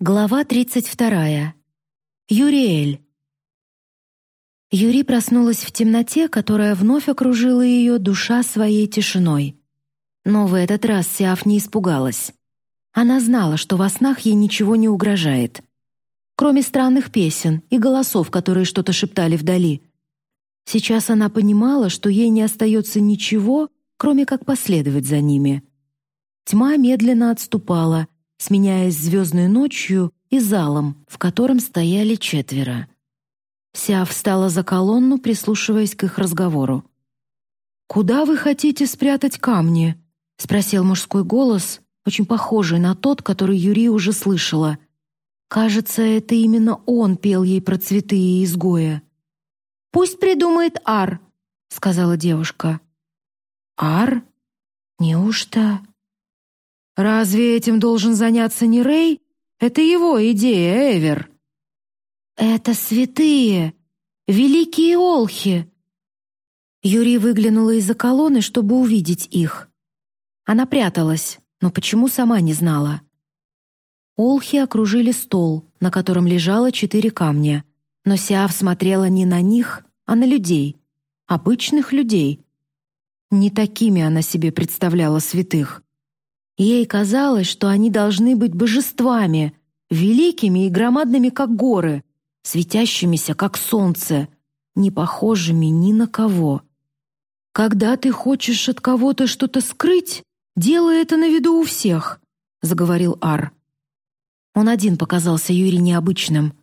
Глава 32. Юриэль. Юри проснулась в темноте, которая вновь окружила ее душа своей тишиной. Но в этот раз Сиаф не испугалась. Она знала, что во снах ей ничего не угрожает. Кроме странных песен и голосов, которые что-то шептали вдали. Сейчас она понимала, что ей не остается ничего, кроме как последовать за ними. Тьма медленно отступала — сменяясь звездной ночью и залом, в котором стояли четверо. Ся встала за колонну, прислушиваясь к их разговору. «Куда вы хотите спрятать камни?» — спросил мужской голос, очень похожий на тот, который Юрий уже слышала. Кажется, это именно он пел ей про цветы и изгоя. «Пусть придумает Ар», — сказала девушка. «Ар? Неужто?» Разве этим должен заняться не Рэй? Это его идея, Эвер. Это святые, великие олхи. Юрий выглянула из-за колонны, чтобы увидеть их. Она пряталась, но почему сама не знала. Олхи окружили стол, на котором лежало четыре камня, но Сиав смотрела не на них, а на людей, обычных людей. Не такими она себе представляла святых. Ей казалось, что они должны быть божествами, великими и громадными, как горы, светящимися, как солнце, не похожими ни на кого. «Когда ты хочешь от кого-то что-то скрыть, делай это на виду у всех», — заговорил Ар. Он один показался Юре необычным.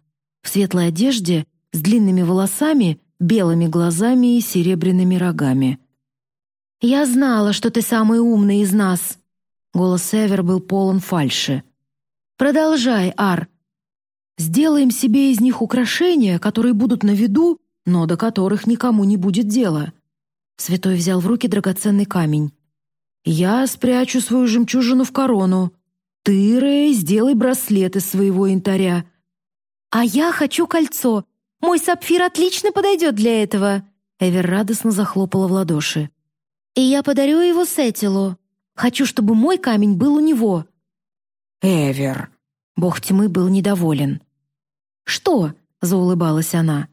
В светлой одежде, с длинными волосами, белыми глазами и серебряными рогами. «Я знала, что ты самый умный из нас», Голос Эвер был полон фальши. «Продолжай, Ар. Сделаем себе из них украшения, которые будут на виду, но до которых никому не будет дела». Святой взял в руки драгоценный камень. «Я спрячу свою жемчужину в корону. Ты, Рэй, сделай браслет из своего янтаря». «А я хочу кольцо. Мой сапфир отлично подойдет для этого». Эвер радостно захлопала в ладоши. «И я подарю его Сетилу. Хочу, чтобы мой камень был у него». «Эвер!» Бог тьмы был недоволен. «Что?» — заулыбалась она.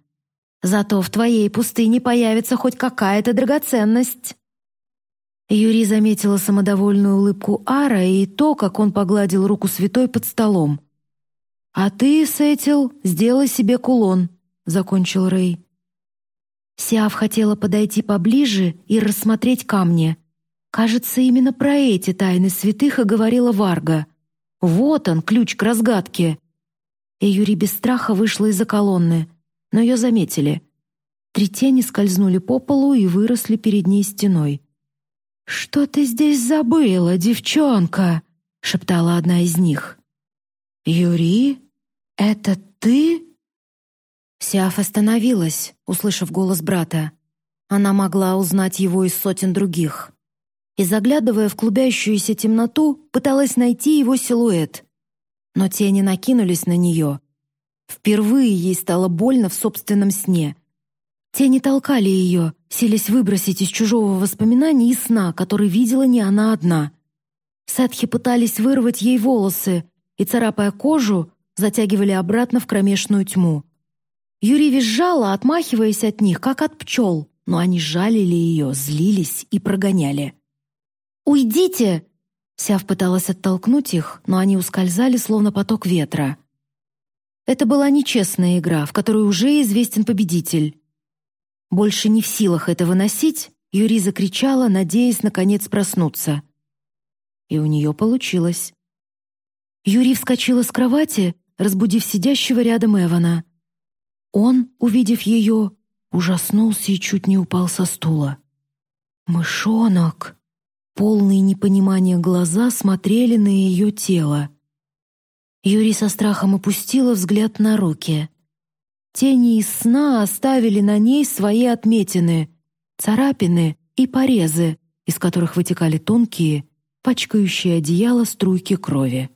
«Зато в твоей пустыне появится хоть какая-то драгоценность». Юри заметила самодовольную улыбку Ара и то, как он погладил руку святой под столом. «А ты, Сетил, сделай себе кулон», — закончил Рэй. Сиав хотела подойти поближе и рассмотреть камни, Кажется, именно про эти тайны святых и говорила Варга. Вот он, ключ к разгадке. И Юрий без страха вышла из-за колонны, но ее заметили. Три тени скользнули по полу и выросли перед ней стеной. «Что ты здесь забыла, девчонка?» — шептала одна из них. «Юрий, это ты?» Сиаф остановилась, услышав голос брата. Она могла узнать его из сотен других и, заглядывая в клубящуюся темноту, пыталась найти его силуэт. Но тени накинулись на нее. Впервые ей стало больно в собственном сне. Тени толкали ее, селись выбросить из чужого воспоминания и сна, который видела не она одна. Садхи пытались вырвать ей волосы и, царапая кожу, затягивали обратно в кромешную тьму. Юрий визжала, отмахиваясь от них, как от пчел, но они жалили ее, злились и прогоняли. «Уйдите!» Сяв пыталась оттолкнуть их, но они ускользали, словно поток ветра. Это была нечестная игра, в которой уже известен победитель. Больше не в силах это выносить, Юри закричала, надеясь наконец проснуться. И у нее получилось. Юри вскочила с кровати, разбудив сидящего рядом Эвана. Он, увидев ее, ужаснулся и чуть не упал со стула. «Мышонок!» Полные непонимания глаза смотрели на ее тело. Юрий со страхом опустила взгляд на руки. Тени из сна оставили на ней свои отметины, царапины и порезы, из которых вытекали тонкие, пачкающие одеяло струйки крови.